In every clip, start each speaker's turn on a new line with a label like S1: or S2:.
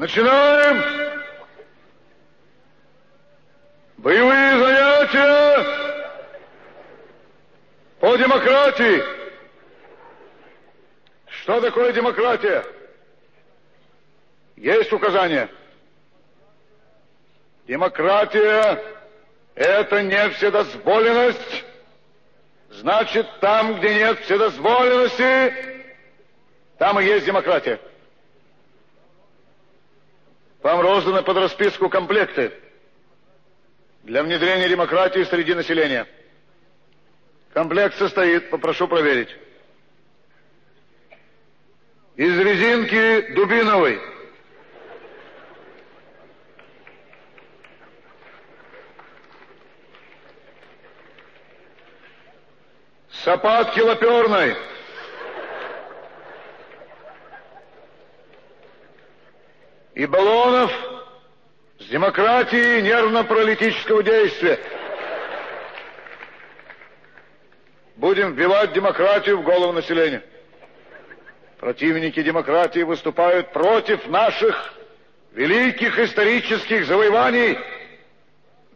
S1: Начинаем! Боевые занятия по демократии. Что такое демократия? Есть указания. Демократия – это не вседозволенность. Значит, там, где нет вседозволенности, там и есть демократия. Вам розданы под расписку комплекты для внедрения демократии среди населения. Комплект состоит, попрошу проверить, из резинки дубиновой, сапатки лаперной, и баллонов с демократией нервно-паралитического действия. Будем вбивать демократию в голову населения. Противники демократии выступают против наших великих исторических завоеваний,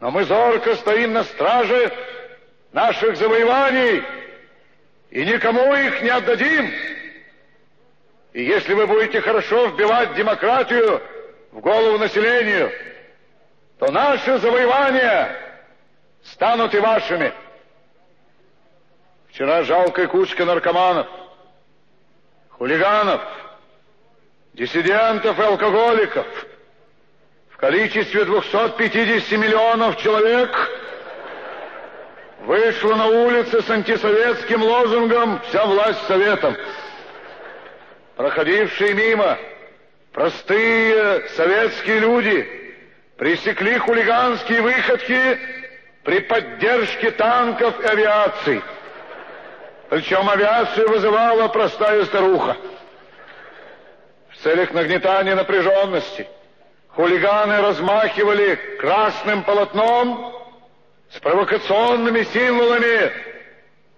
S1: но мы зорко стоим на страже наших завоеваний и никому их не отдадим. И если вы будете хорошо вбивать демократию в голову населению, то наши завоевания станут и вашими. Вчера жалкая кучка наркоманов, хулиганов, диссидентов и алкоголиков в количестве 250 миллионов человек вышла на улицы с антисоветским лозунгом «Вся власть советом». Проходившие мимо простые советские люди пресекли хулиганские выходки при поддержке танков и авиации. Причем авиацию вызывала простая старуха. В целях нагнетания напряженности хулиганы размахивали красным полотном с провокационными символами,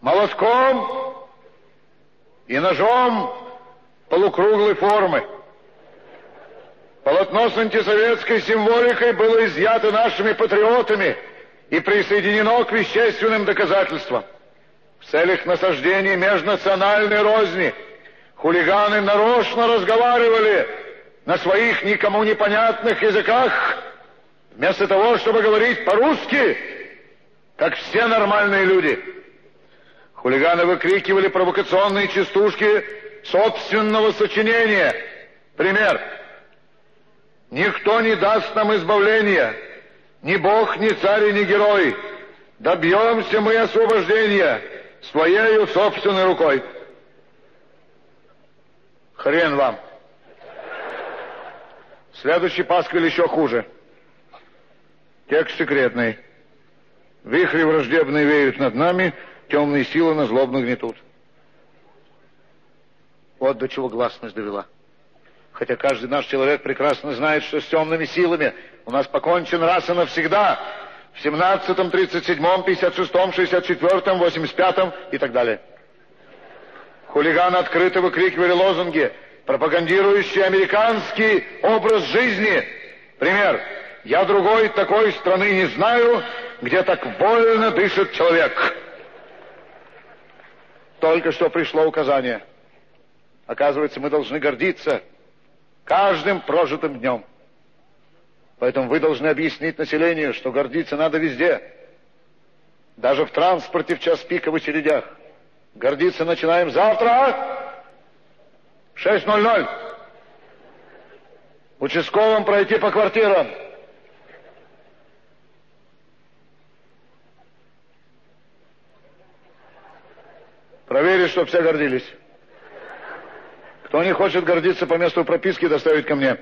S1: молотком и ножом полукруглой формы. Полотно с антисоветской символикой было изъято нашими патриотами и присоединено к вещественным доказательствам. В целях насаждения межнациональной розни хулиганы нарочно разговаривали на своих никому непонятных языках, вместо того, чтобы говорить по-русски, как все нормальные люди. Хулиганы выкрикивали провокационные частушки собственного сочинения. Пример. Никто не даст нам избавления, ни Бог, ни царь, ни герой. Добьемся мы освобождения своею собственной рукой. Хрен вам. Следующий пасквиль еще хуже. Текст секретный. Вихри враждебные веют над нами, темные силы на злобно гнетут. Вот до чего гласность довела. Хотя каждый наш человек прекрасно знает, что с темными силами у нас покончен раз и навсегда. В 17-м, 37-м, 56-м, 64-м, 85-м и так далее. Хулиганы открыто выкрикивали лозунги, пропагандирующие американский образ жизни. Пример. «Я другой такой страны не знаю, где так вольно дышит человек». Только что пришло указание – Оказывается, мы должны гордиться каждым прожитым днем. Поэтому вы должны объяснить населению, что гордиться надо везде. Даже в транспорте в час пика в очередях. Гордиться начинаем завтра. 6.00. Участковым пройти по квартирам. Проверить, чтобы все гордились. Кто не хочет гордиться по месту прописки, доставить ко мне.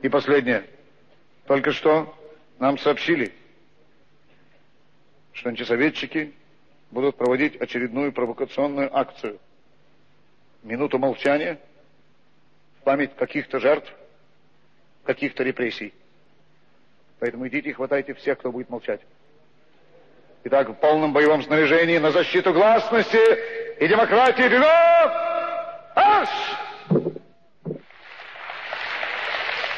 S1: И последнее. Только что нам сообщили, что антисоветчики будут проводить очередную провокационную акцию. Минуту молчания в память каких-то жертв, каких-то репрессий. Поэтому идите и хватайте всех, кто будет молчать. Итак, в полном боевом снаряжении на защиту гласности и демократии вперед! Yes!